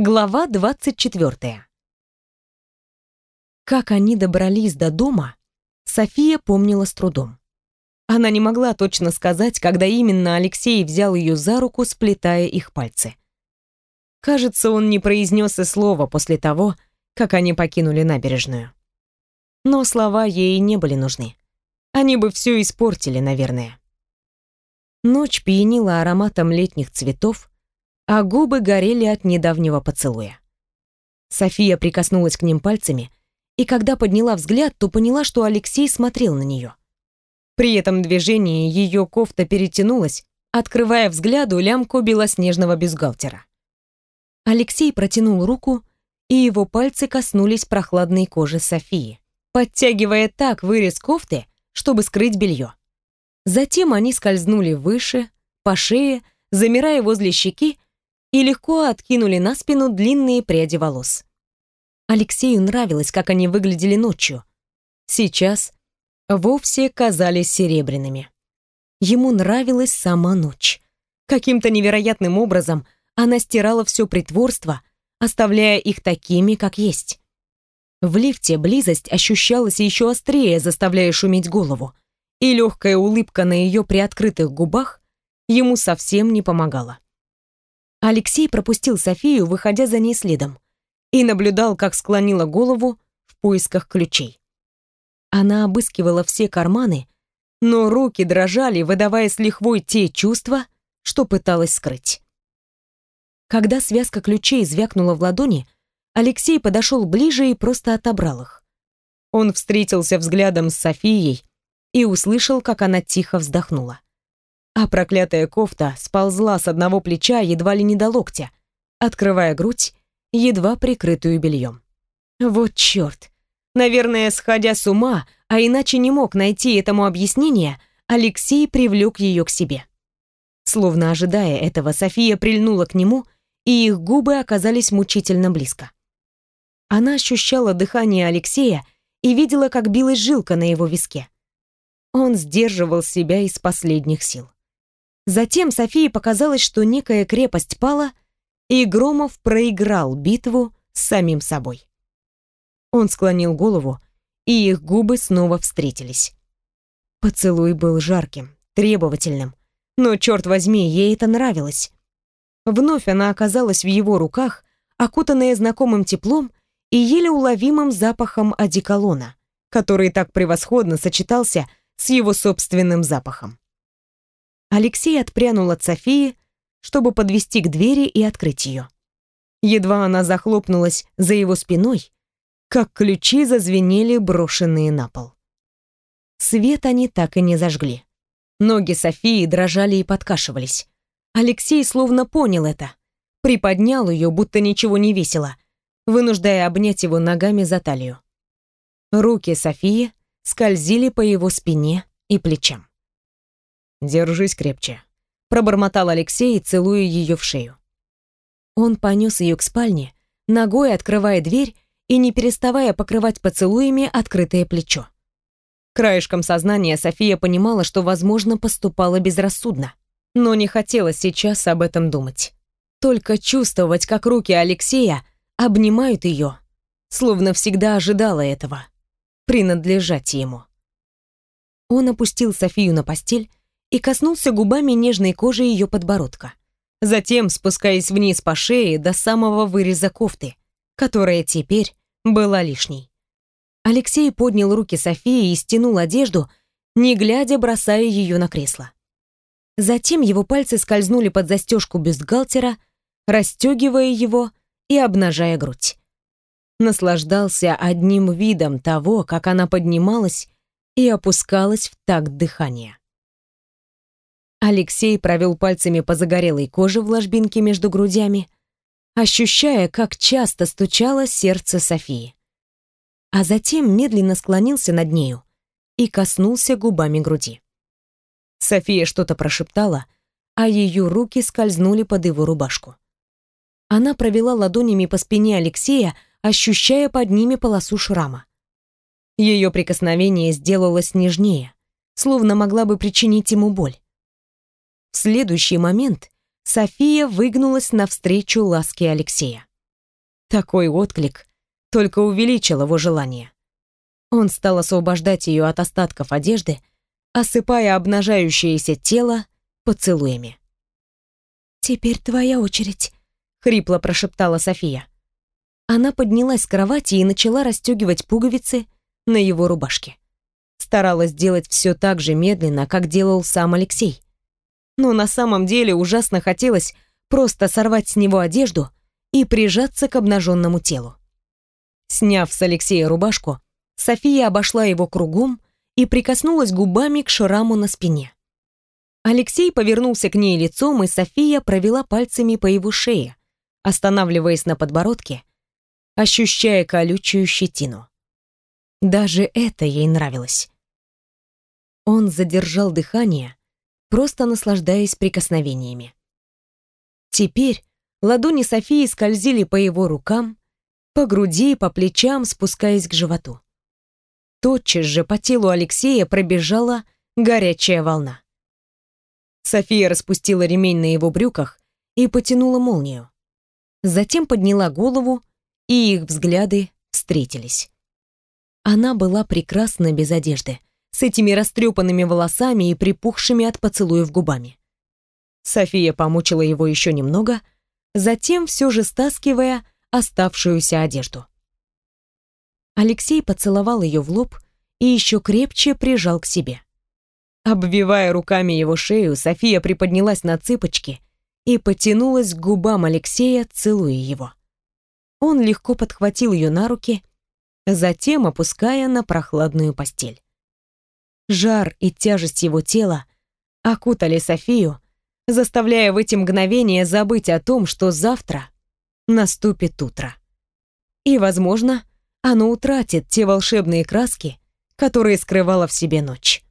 Глава 24. Как они добрались до дома, София помнила с трудом. Она не могла точно сказать, когда именно Алексей взял ее за руку, сплетая их пальцы. Кажется, он не произнес и слова после того, как они покинули набережную. Но слова ей не были нужны. Они бы все испортили, наверное. Ночь пьянила ароматом летних цветов, а губы горели от недавнего поцелуя. София прикоснулась к ним пальцами, и когда подняла взгляд, то поняла, что Алексей смотрел на нее. При этом движении ее кофта перетянулась, открывая взгляду лямку белоснежного бюстгальтера. Алексей протянул руку, и его пальцы коснулись прохладной кожи Софии, подтягивая так вырез кофты, чтобы скрыть белье. Затем они скользнули выше, по шее, замирая возле щеки, и легко откинули на спину длинные пряди волос. Алексею нравилось, как они выглядели ночью. Сейчас вовсе казались серебряными. Ему нравилась сама ночь. Каким-то невероятным образом она стирала все притворство, оставляя их такими, как есть. В лифте близость ощущалась еще острее, заставляя шуметь голову, и легкая улыбка на ее приоткрытых губах ему совсем не помогала. Алексей пропустил Софию, выходя за ней следом, и наблюдал, как склонила голову в поисках ключей. Она обыскивала все карманы, но руки дрожали, выдавая с лихвой те чувства, что пыталась скрыть. Когда связка ключей звякнула в ладони, Алексей подошел ближе и просто отобрал их. Он встретился взглядом с Софией и услышал, как она тихо вздохнула а проклятая кофта сползла с одного плеча едва ли не до локтя, открывая грудь, едва прикрытую бельем. Вот черт! Наверное, сходя с ума, а иначе не мог найти этому объяснение, Алексей привлек ее к себе. Словно ожидая этого, София прильнула к нему, и их губы оказались мучительно близко. Она ощущала дыхание Алексея и видела, как билась жилка на его виске. Он сдерживал себя из последних сил. Затем Софии показалось, что некая крепость пала, и Громов проиграл битву с самим собой. Он склонил голову, и их губы снова встретились. Поцелуй был жарким, требовательным, но, черт возьми, ей это нравилось. Вновь она оказалась в его руках, окутанная знакомым теплом и еле уловимым запахом одеколона, который так превосходно сочетался с его собственным запахом. Алексей отпрянул от Софии, чтобы подвести к двери и открыть ее. Едва она захлопнулась за его спиной, как ключи зазвенели, брошенные на пол. Свет они так и не зажгли. Ноги Софии дрожали и подкашивались. Алексей словно понял это. Приподнял ее, будто ничего не весело, вынуждая обнять его ногами за талию. Руки Софии скользили по его спине и плечам. «Держись крепче», — пробормотал Алексей, целуя ее в шею. Он понес ее к спальне, ногой открывая дверь и не переставая покрывать поцелуями открытое плечо. Краешком сознания София понимала, что, возможно, поступала безрассудно, но не хотела сейчас об этом думать. Только чувствовать, как руки Алексея обнимают ее, словно всегда ожидала этого, принадлежать ему. Он опустил Софию на постель, и коснулся губами нежной кожи ее подбородка. Затем спускаясь вниз по шее до самого выреза кофты, которая теперь была лишней. Алексей поднял руки Софии и стянул одежду, не глядя бросая ее на кресло. Затем его пальцы скользнули под застежку бюстгальтера, расстегивая его и обнажая грудь. Наслаждался одним видом того, как она поднималась и опускалась в такт дыхания. Алексей провел пальцами по загорелой коже в ложбинке между грудями, ощущая, как часто стучало сердце Софии. А затем медленно склонился над нею и коснулся губами груди. София что-то прошептала, а ее руки скользнули под его рубашку. Она провела ладонями по спине Алексея, ощущая под ними полосу шрама. Ее прикосновение сделалось нежнее, словно могла бы причинить ему боль. В следующий момент София выгнулась навстречу ласке Алексея. Такой отклик только увеличил его желание. Он стал освобождать ее от остатков одежды, осыпая обнажающееся тело поцелуями. «Теперь твоя очередь», — хрипло прошептала София. Она поднялась с кровати и начала расстегивать пуговицы на его рубашке. Старалась делать все так же медленно, как делал сам Алексей. Но на самом деле ужасно хотелось просто сорвать с него одежду и прижаться к обнаженному телу. Сняв с Алексея рубашку, София обошла его кругом и прикоснулась губами к шраму на спине. Алексей повернулся к ней лицом, и София провела пальцами по его шее, останавливаясь на подбородке, ощущая колючую щетину. Даже это ей нравилось. Он задержал дыхание, просто наслаждаясь прикосновениями. Теперь ладони Софии скользили по его рукам, по груди, по плечам, спускаясь к животу. Тотчас же по телу Алексея пробежала горячая волна. София распустила ремень на его брюках и потянула молнию. Затем подняла голову, и их взгляды встретились. Она была прекрасна без одежды, с этими растрепанными волосами и припухшими от поцелуев губами. София помучила его еще немного, затем все же стаскивая оставшуюся одежду. Алексей поцеловал ее в лоб и еще крепче прижал к себе. Обвивая руками его шею, София приподнялась на цыпочки и потянулась к губам Алексея, целуя его. Он легко подхватил ее на руки, затем опуская на прохладную постель. Жар и тяжесть его тела окутали Софию, заставляя в эти мгновения забыть о том, что завтра наступит утро. И, возможно, оно утратит те волшебные краски, которые скрывала в себе ночь.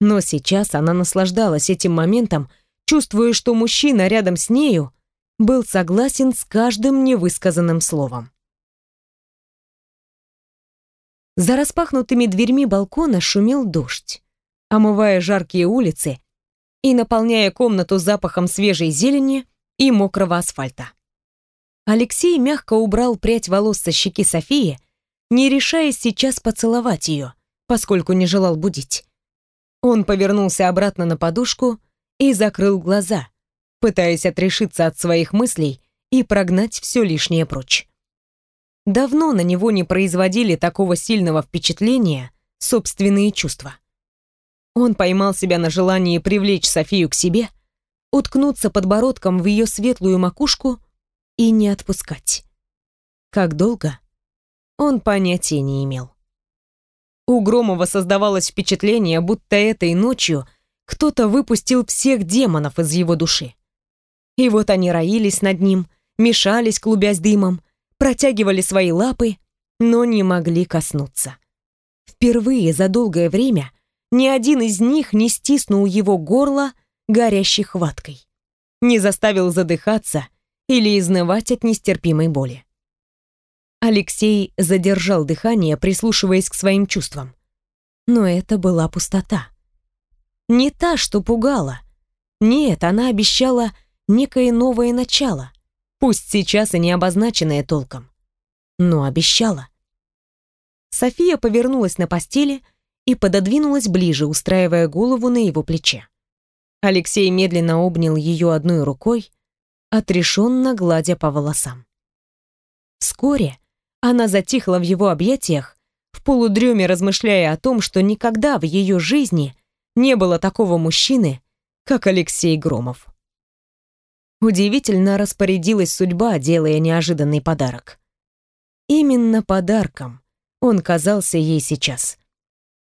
Но сейчас она наслаждалась этим моментом, чувствуя, что мужчина рядом с нею был согласен с каждым невысказанным словом. За распахнутыми дверьми балкона шумел дождь, омывая жаркие улицы и наполняя комнату запахом свежей зелени и мокрого асфальта. Алексей мягко убрал прядь волос со щеки Софии, не решаясь сейчас поцеловать ее, поскольку не желал будить. Он повернулся обратно на подушку и закрыл глаза, пытаясь отрешиться от своих мыслей и прогнать все лишнее прочь. Давно на него не производили такого сильного впечатления собственные чувства. Он поймал себя на желании привлечь Софию к себе, уткнуться подбородком в ее светлую макушку и не отпускать. Как долго? Он понятия не имел. У Громова создавалось впечатление, будто этой ночью кто-то выпустил всех демонов из его души. И вот они роились над ним, мешались, клубясь дымом, протягивали свои лапы, но не могли коснуться. Впервые за долгое время ни один из них не стиснул его горло горящей хваткой, не заставил задыхаться или изнывать от нестерпимой боли. Алексей задержал дыхание, прислушиваясь к своим чувствам. Но это была пустота. Не та, что пугала. Нет, она обещала некое новое начало, пусть сейчас и не обозначенное толком. Но обещала. София повернулась на постели и пододвинулась ближе, устраивая голову на его плече. Алексей медленно обнял ее одной рукой, отрешенно гладя по волосам. Вскоре она затихла в его объятиях, в полудреме размышляя о том, что никогда в ее жизни не было такого мужчины, как Алексей Громов. Удивительно распорядилась судьба, делая неожиданный подарок. Именно подарком он казался ей сейчас.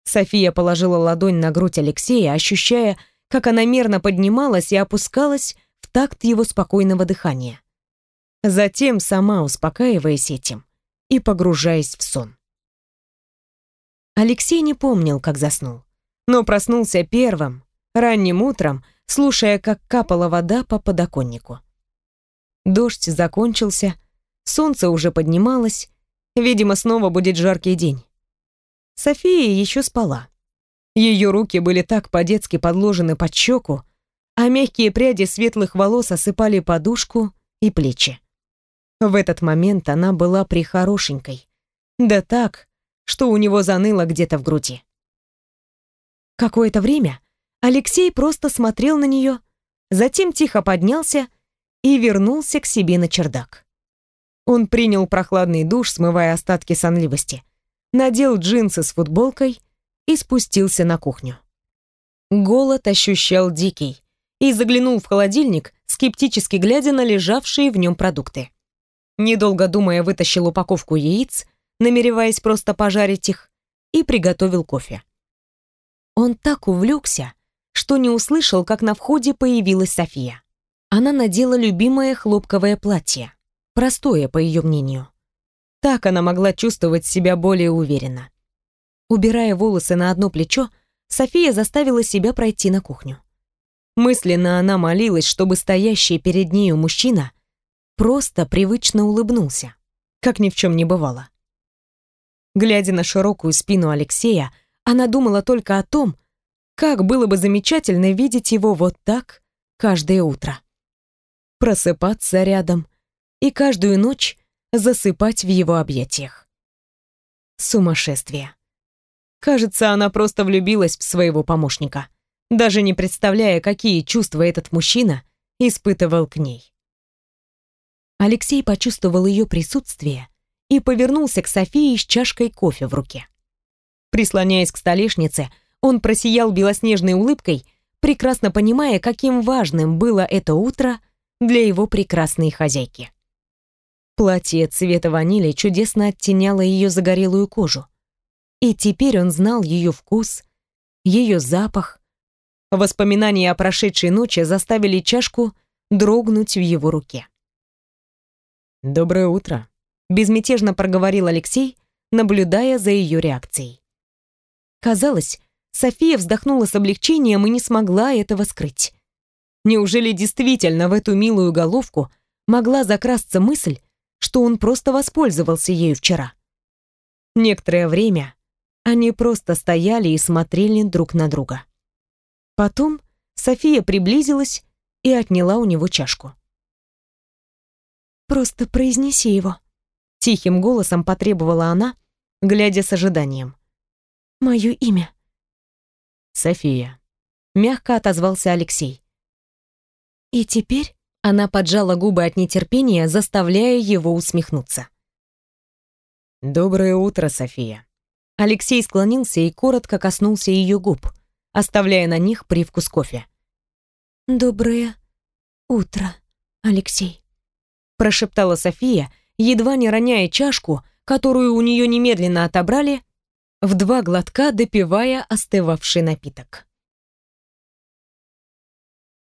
София положила ладонь на грудь Алексея, ощущая, как она мерно поднималась и опускалась в такт его спокойного дыхания. Затем сама успокаиваясь этим и погружаясь в сон. Алексей не помнил, как заснул, но проснулся первым, ранним утром, слушая, как капала вода по подоконнику. Дождь закончился, солнце уже поднималось, видимо, снова будет жаркий день. София еще спала. Ее руки были так по-детски подложены под щеку, а мягкие пряди светлых волос осыпали подушку и плечи. В этот момент она была прихорошенькой. Да так, что у него заныло где-то в груди. Какое-то время Алексей просто смотрел на нее, затем тихо поднялся и вернулся к себе на чердак. Он принял прохладный душ, смывая остатки сонливости, надел джинсы с футболкой и спустился на кухню. Голод ощущал дикий и заглянул в холодильник, скептически глядя на лежавшие в нем продукты. Недолго думая, вытащил упаковку яиц, намереваясь просто пожарить их, и приготовил кофе. Он так увлекся, что не услышал, как на входе появилась София. Она надела любимое хлопковое платье, простое, по ее мнению. Так она могла чувствовать себя более уверенно. Убирая волосы на одно плечо, София заставила себя пройти на кухню. Мысленно она молилась, чтобы стоящий перед нею мужчина просто привычно улыбнулся, как ни в чем не бывало. Глядя на широкую спину Алексея, она думала только о том, как было бы замечательно видеть его вот так каждое утро. Просыпаться рядом и каждую ночь засыпать в его объятиях. Сумасшествие. Кажется, она просто влюбилась в своего помощника, даже не представляя, какие чувства этот мужчина испытывал к ней. Алексей почувствовал ее присутствие и повернулся к Софии с чашкой кофе в руке. Прислоняясь к столешнице, он просиял белоснежной улыбкой, прекрасно понимая, каким важным было это утро для его прекрасной хозяйки. Платье цвета ванили чудесно оттеняло ее загорелую кожу. И теперь он знал ее вкус, ее запах. Воспоминания о прошедшей ночи заставили чашку дрогнуть в его руке. «Доброе утро», — безмятежно проговорил Алексей, наблюдая за ее реакцией. Казалось, София вздохнула с облегчением и не смогла этого скрыть. Неужели действительно в эту милую головку могла закрасться мысль, что он просто воспользовался ею вчера? Некоторое время они просто стояли и смотрели друг на друга. Потом София приблизилась и отняла у него чашку. «Просто произнеси его», — тихим голосом потребовала она, глядя с ожиданием. «Мое имя». «София», — мягко отозвался Алексей. И теперь она поджала губы от нетерпения, заставляя его усмехнуться. «Доброе утро, София». Алексей склонился и коротко коснулся ее губ, оставляя на них привкус кофе. «Доброе утро, Алексей», — прошептала София, едва не роняя чашку, которую у нее немедленно отобрали, в два глотка допивая остывавший напиток.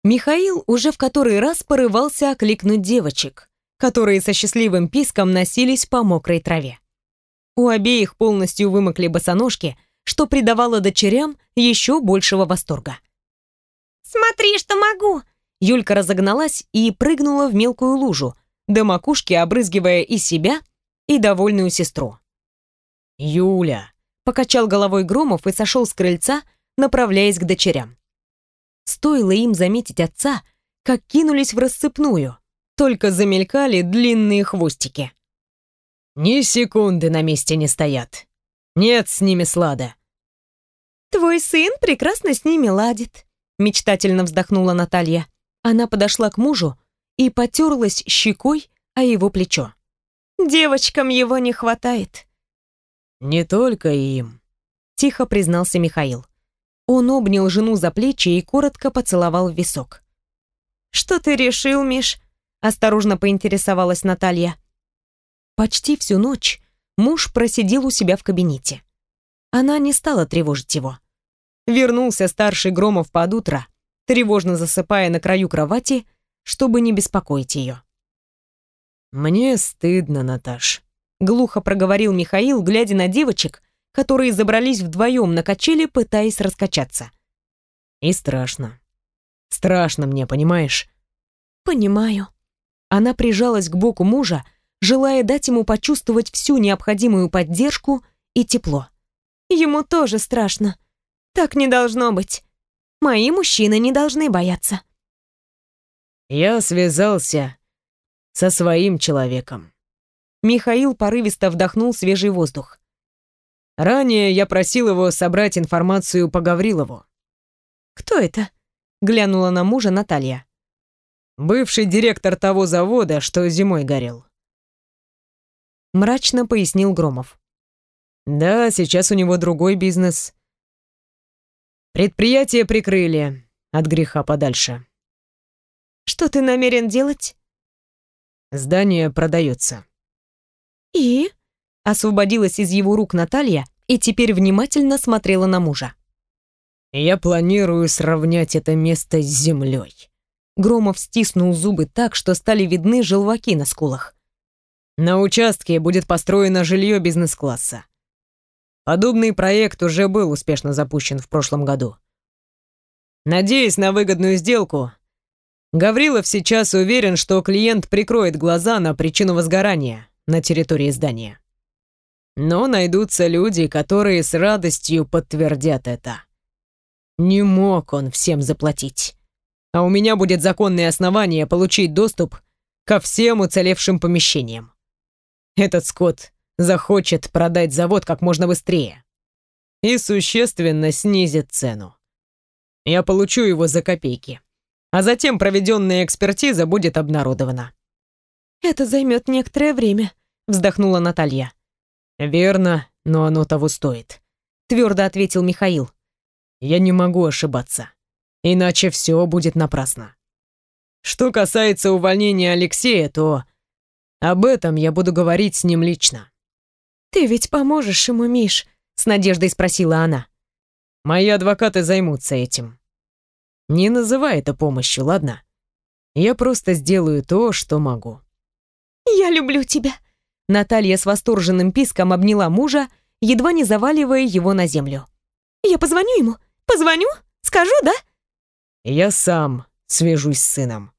Михаил уже в который раз порывался окликнуть девочек, которые со счастливым писком носились по мокрой траве. У обеих полностью вымокли босоножки, что придавало дочерям еще большего восторга. «Смотри, что могу!» Юлька разогналась и прыгнула в мелкую лужу, до макушки обрызгивая и себя, и довольную сестру. «Юля!» Покачал головой Громов и сошел с крыльца, направляясь к дочерям. Стоило им заметить отца, как кинулись в рассыпную, только замелькали длинные хвостики. «Ни секунды на месте не стоят. Нет с ними слада». «Твой сын прекрасно с ними ладит», — мечтательно вздохнула Наталья. Она подошла к мужу и потерлась щекой о его плечо. «Девочкам его не хватает». «Не только им», — тихо признался Михаил. Он обнял жену за плечи и коротко поцеловал в висок. «Что ты решил, Миш?» — осторожно поинтересовалась Наталья. Почти всю ночь муж просидел у себя в кабинете. Она не стала тревожить его. Вернулся старший Громов под утро, тревожно засыпая на краю кровати, чтобы не беспокоить ее. «Мне стыдно, Наташ», глухо проговорил Михаил, глядя на девочек, которые забрались вдвоем на качели, пытаясь раскачаться. И страшно. Страшно мне, понимаешь? Понимаю. Она прижалась к боку мужа, желая дать ему почувствовать всю необходимую поддержку и тепло. Ему тоже страшно. Так не должно быть. Мои мужчины не должны бояться. Я связался со своим человеком. Михаил порывисто вдохнул свежий воздух. Ранее я просил его собрать информацию по Гаврилову. «Кто это?» — глянула на мужа Наталья. «Бывший директор того завода, что зимой горел». Мрачно пояснил Громов. «Да, сейчас у него другой бизнес. Предприятие прикрыли от греха подальше». «Что ты намерен делать?» «Здание продается». «И?» Освободилась из его рук Наталья и теперь внимательно смотрела на мужа. «Я планирую сравнять это место с землей». Громов стиснул зубы так, что стали видны желваки на скулах. На участке будет построено жилье бизнес-класса. Подобный проект уже был успешно запущен в прошлом году. Надеясь на выгодную сделку, Гаврилов сейчас уверен, что клиент прикроет глаза на причину возгорания на территории здания. Но найдутся люди, которые с радостью подтвердят это. Не мог он всем заплатить. А у меня будет законное основание получить доступ ко всем уцелевшим помещениям. Этот скот захочет продать завод как можно быстрее и существенно снизит цену. Я получу его за копейки, а затем проведенная экспертиза будет обнародована. «Это займет некоторое время», — вздохнула Наталья. «Верно, но оно того стоит», — твердо ответил Михаил. «Я не могу ошибаться, иначе все будет напрасно. Что касается увольнения Алексея, то об этом я буду говорить с ним лично». «Ты ведь поможешь ему, Миш?» — с надеждой спросила она. «Мои адвокаты займутся этим. Не называй это помощью, ладно? Я просто сделаю то, что могу». «Я люблю тебя», Наталья с восторженным писком обняла мужа, едва не заваливая его на землю. «Я позвоню ему? Позвоню? Скажу, да?» «Я сам свяжусь с сыном»,